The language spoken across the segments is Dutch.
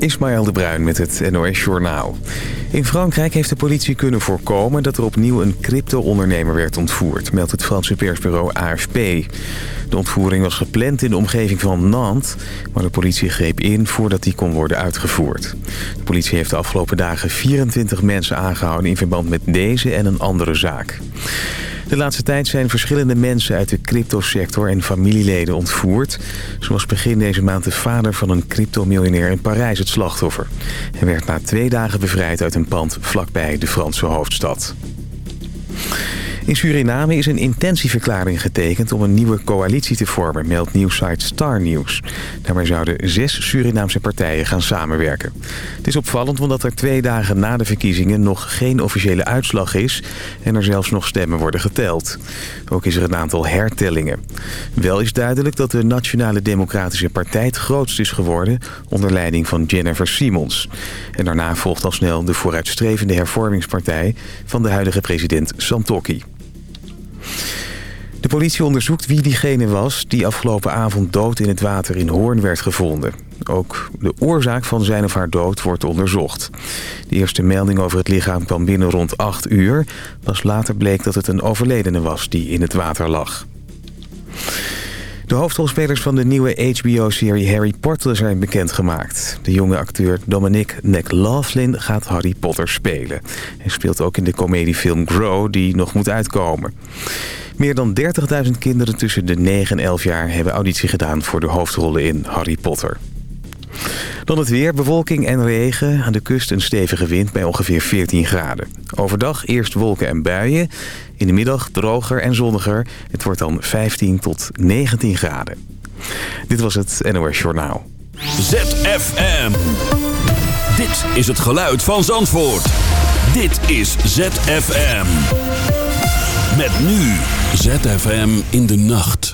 Ismaël de Bruin met het NOS Journaal. In Frankrijk heeft de politie kunnen voorkomen dat er opnieuw een crypto-ondernemer werd ontvoerd, meldt het Franse persbureau AFP. De ontvoering was gepland in de omgeving van Nantes, maar de politie greep in voordat die kon worden uitgevoerd. De politie heeft de afgelopen dagen 24 mensen aangehouden in verband met deze en een andere zaak. De laatste tijd zijn verschillende mensen uit de cryptosector en familieleden ontvoerd. Zoals begin deze maand de vader van een cryptomiljonair in Parijs het slachtoffer. Hij werd na twee dagen bevrijd uit een pand vlakbij de Franse hoofdstad. In Suriname is een intentieverklaring getekend om een nieuwe coalitie te vormen, meldt nieuwsite Star News. Daarbij zouden zes Surinaamse partijen gaan samenwerken. Het is opvallend omdat er twee dagen na de verkiezingen nog geen officiële uitslag is en er zelfs nog stemmen worden geteld. Ook is er een aantal hertellingen. Wel is duidelijk dat de Nationale Democratische Partij het grootst is geworden onder leiding van Jennifer Simons. En daarna volgt al snel de vooruitstrevende hervormingspartij van de huidige president Santokki. De politie onderzoekt wie diegene was die afgelopen avond dood in het water in Hoorn werd gevonden. Ook de oorzaak van zijn of haar dood wordt onderzocht. De eerste melding over het lichaam kwam binnen rond 8 uur. Pas later bleek dat het een overledene was die in het water lag. De hoofdrolspelers van de nieuwe HBO-serie Harry Potter zijn bekendgemaakt. De jonge acteur Dominic McLaughlin gaat Harry Potter spelen. Hij speelt ook in de comediefilm Grow, die nog moet uitkomen. Meer dan 30.000 kinderen tussen de 9 en 11 jaar hebben auditie gedaan voor de hoofdrollen in Harry Potter. Dan het weer, bewolking en regen. Aan de kust een stevige wind bij ongeveer 14 graden. Overdag eerst wolken en buien. In de middag droger en zonniger. Het wordt dan 15 tot 19 graden. Dit was het NOS Journaal. ZFM. Dit is het geluid van Zandvoort. Dit is ZFM. Met nu ZFM in de nacht.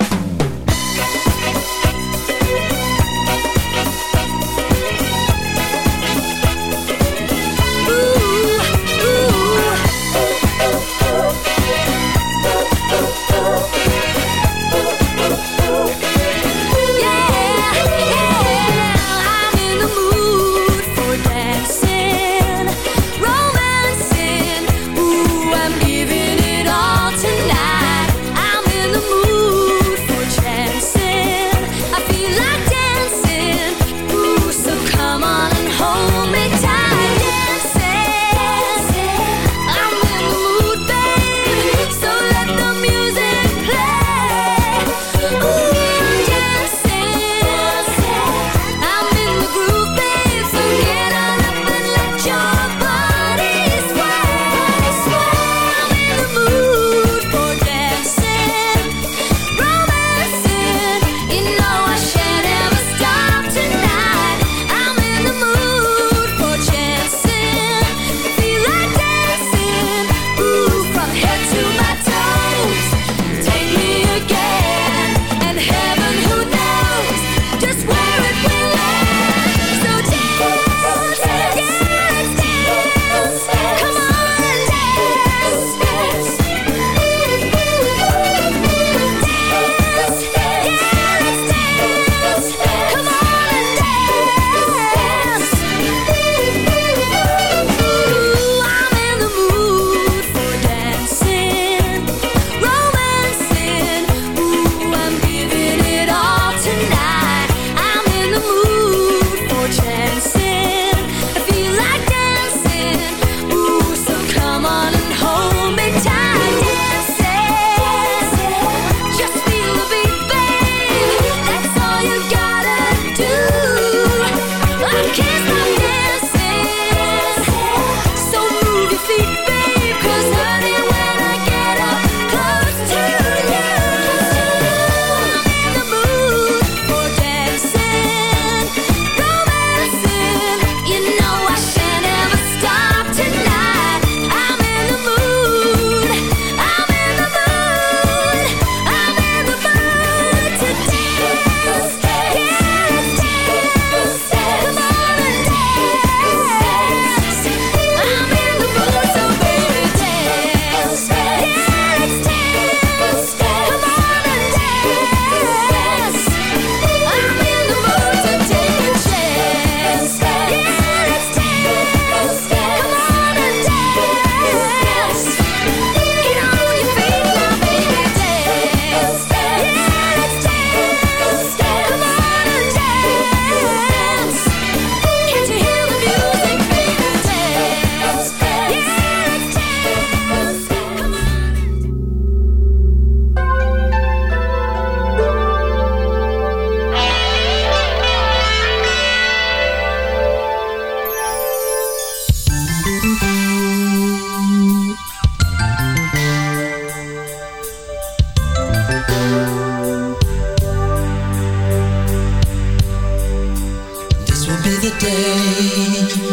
say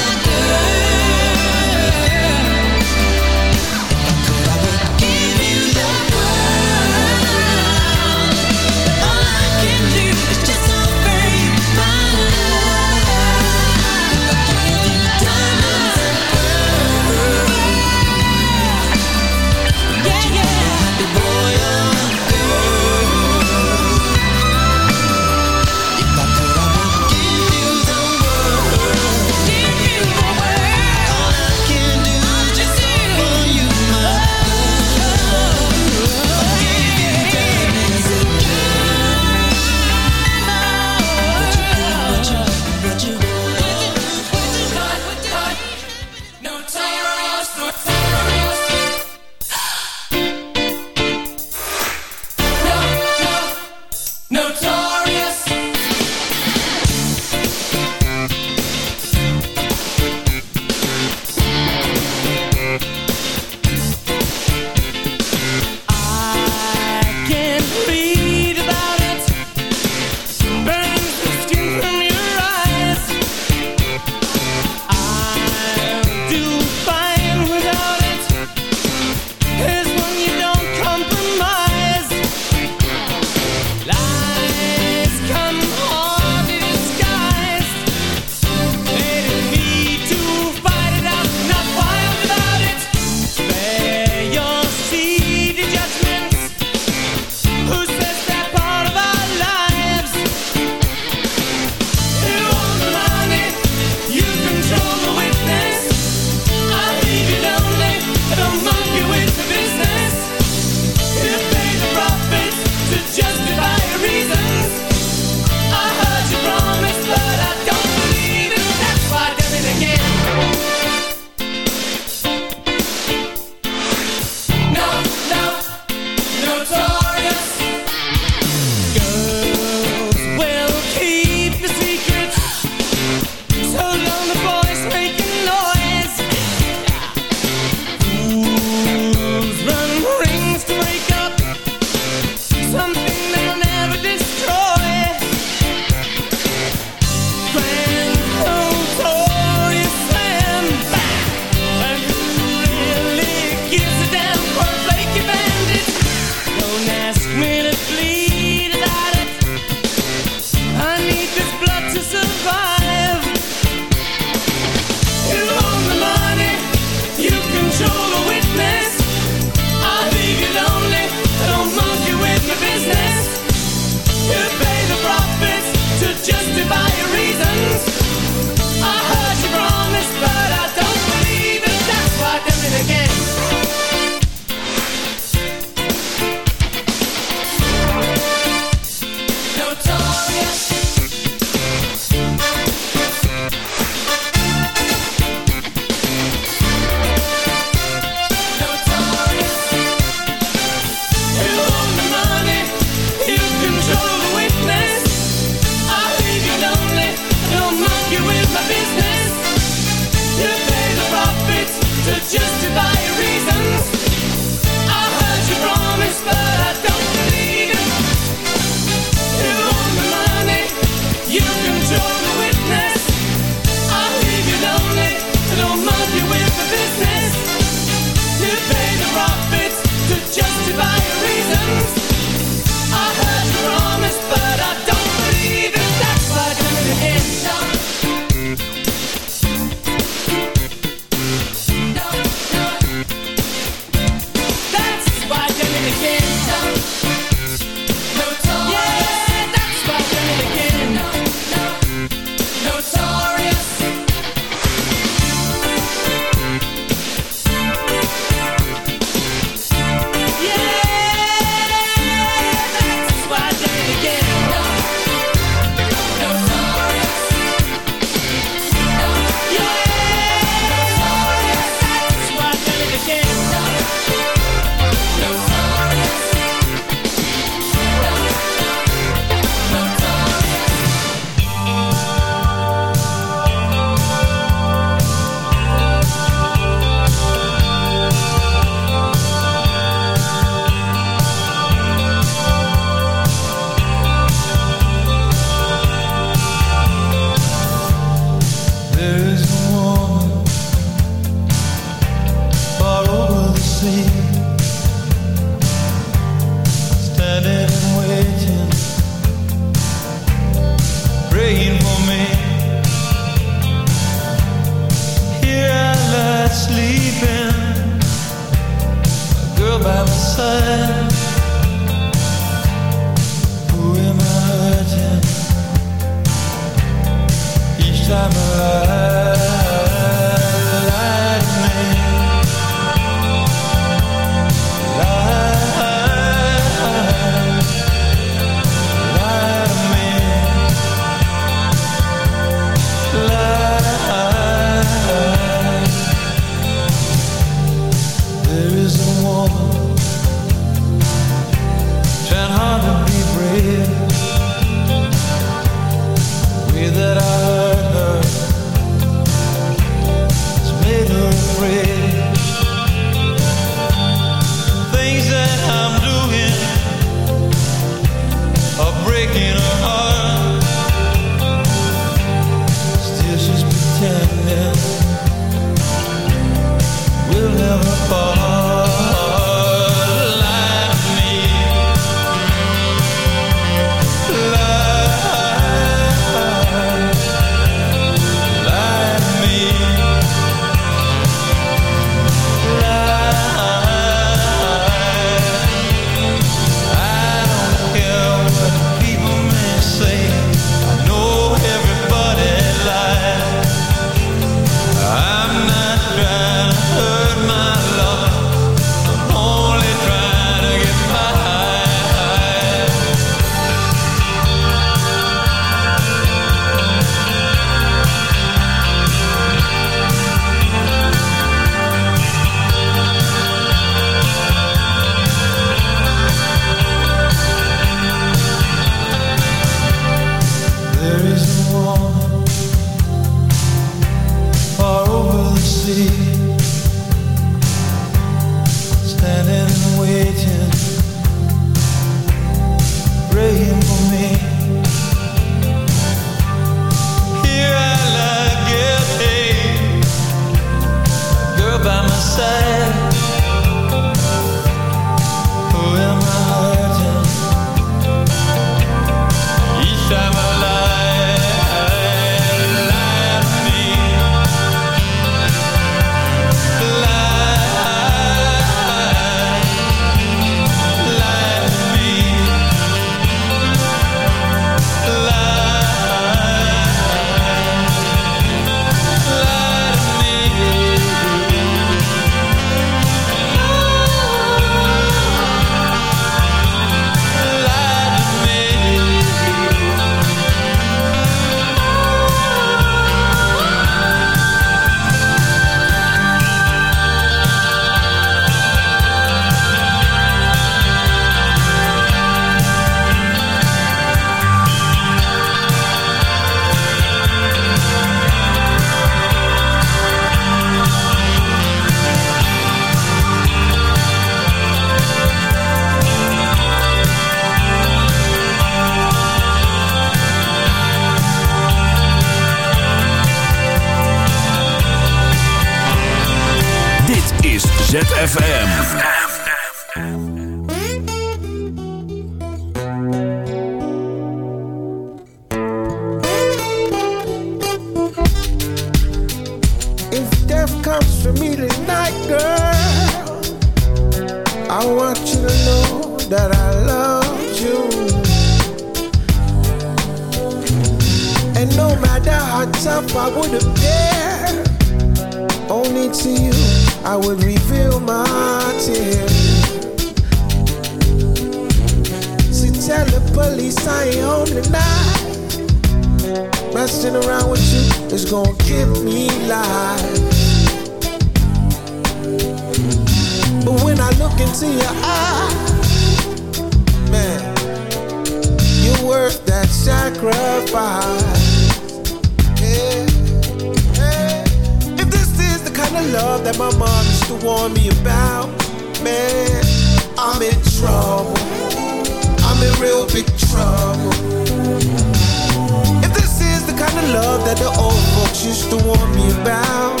used to warn me about.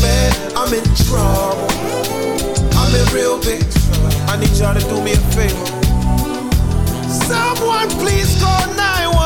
Man, I'm in trouble. I'm in real big trouble. I need y'all to do me a favor. Someone please call 911.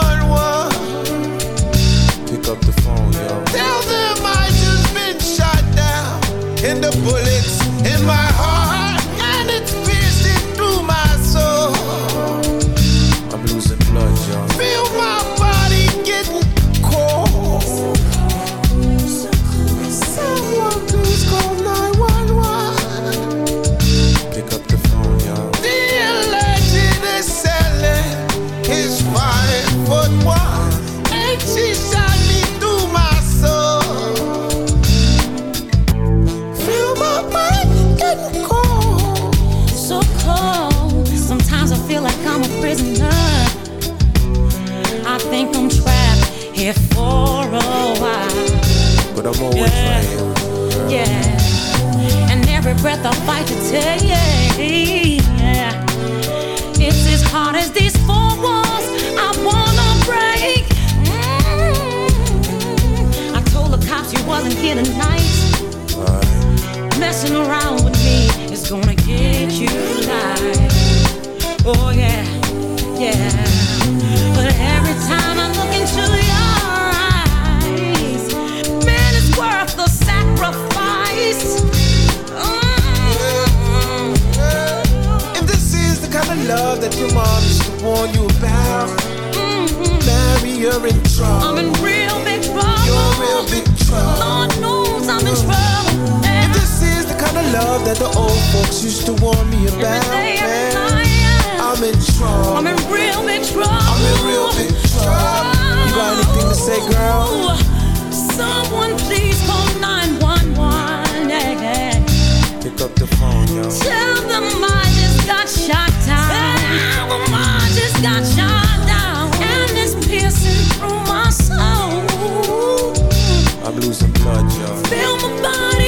Breath, I'll fight to take. It's as hard as these four walls I wanna break. Mm-hmm. I told the cops you wasn't here tonight. Messing around with me is gonna get you tonight. Oh your mom used to warn you about. Mm-hmm. Mary, you're in trouble. I'm in real big trouble. You're in real big trouble. Lord knows I'm in uh. trouble. And this is the kind of love that the old folks used to warn me about. day, every night. I'm in trouble. I'm in real big trouble. I'm in real big trouble. You got anything to say, girl? Someone please call 911. Yeah. Pick up the phone, yo. Tell them I just got shot down. I'm losing blood, y'all. Feel my body.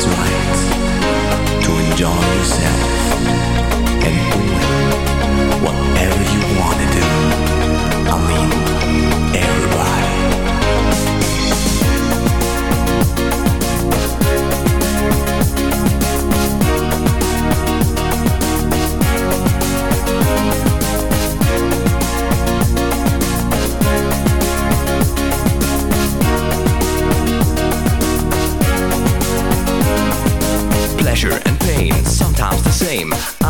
is right to enjoy yourself and doing whatever you want to do. I mean, everything.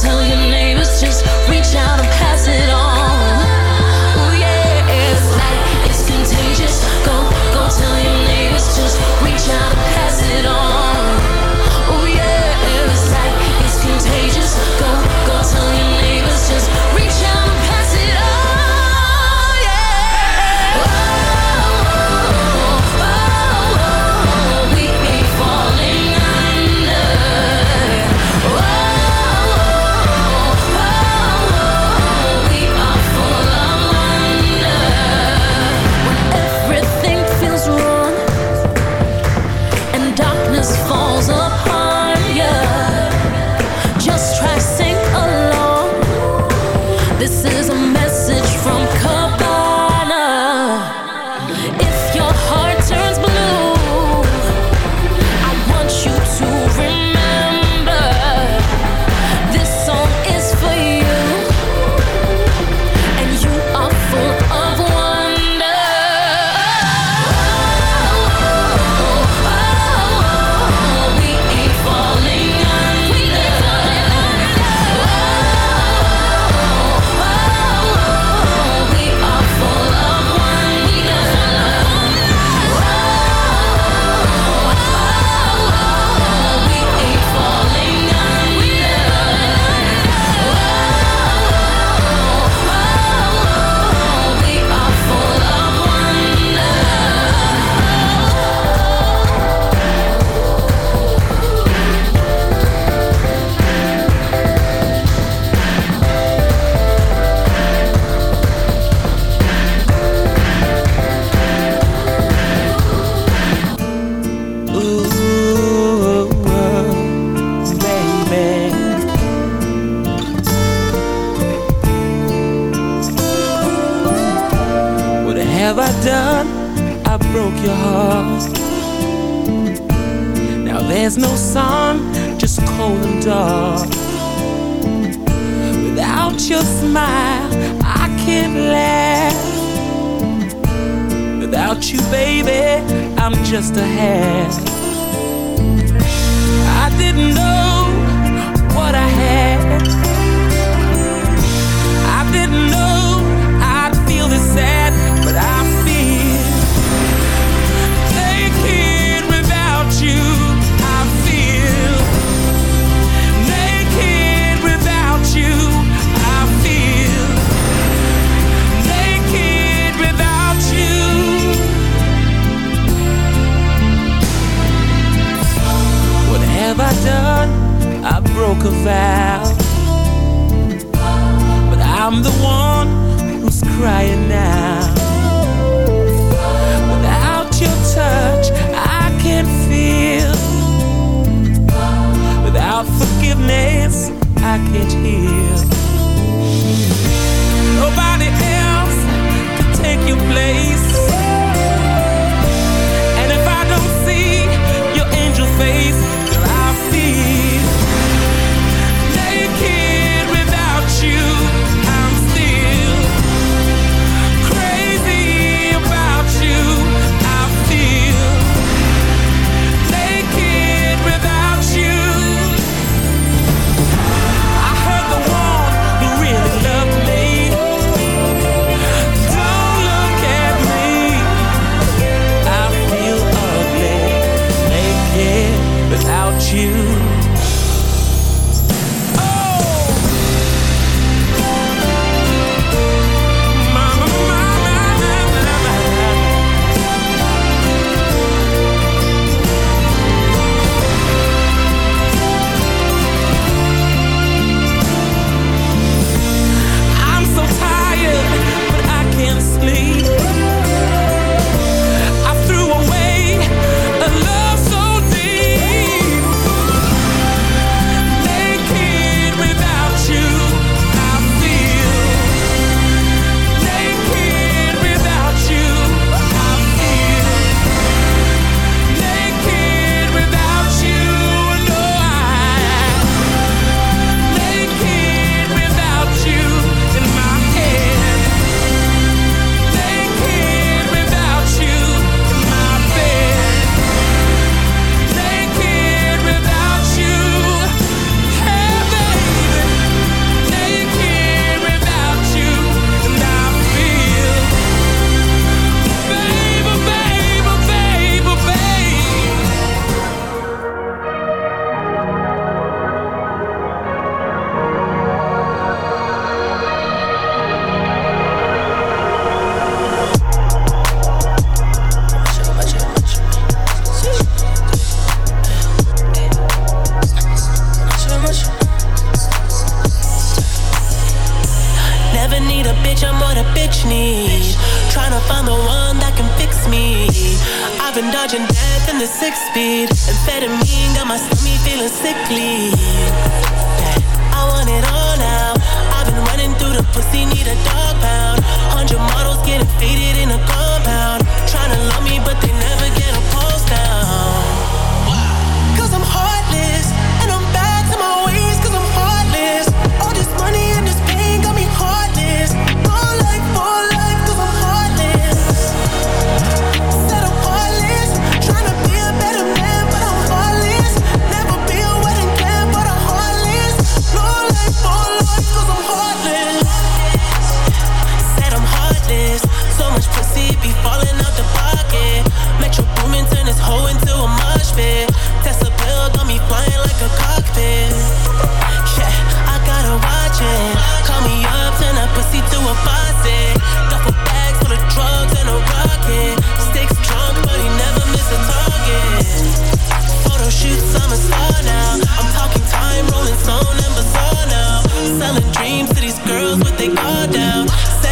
Tell you who's crying now. Without your touch, I can't feel. Without forgiveness, I can't heal. Nobody else can take your place.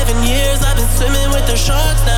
seven years I've been swimming with the sharks now.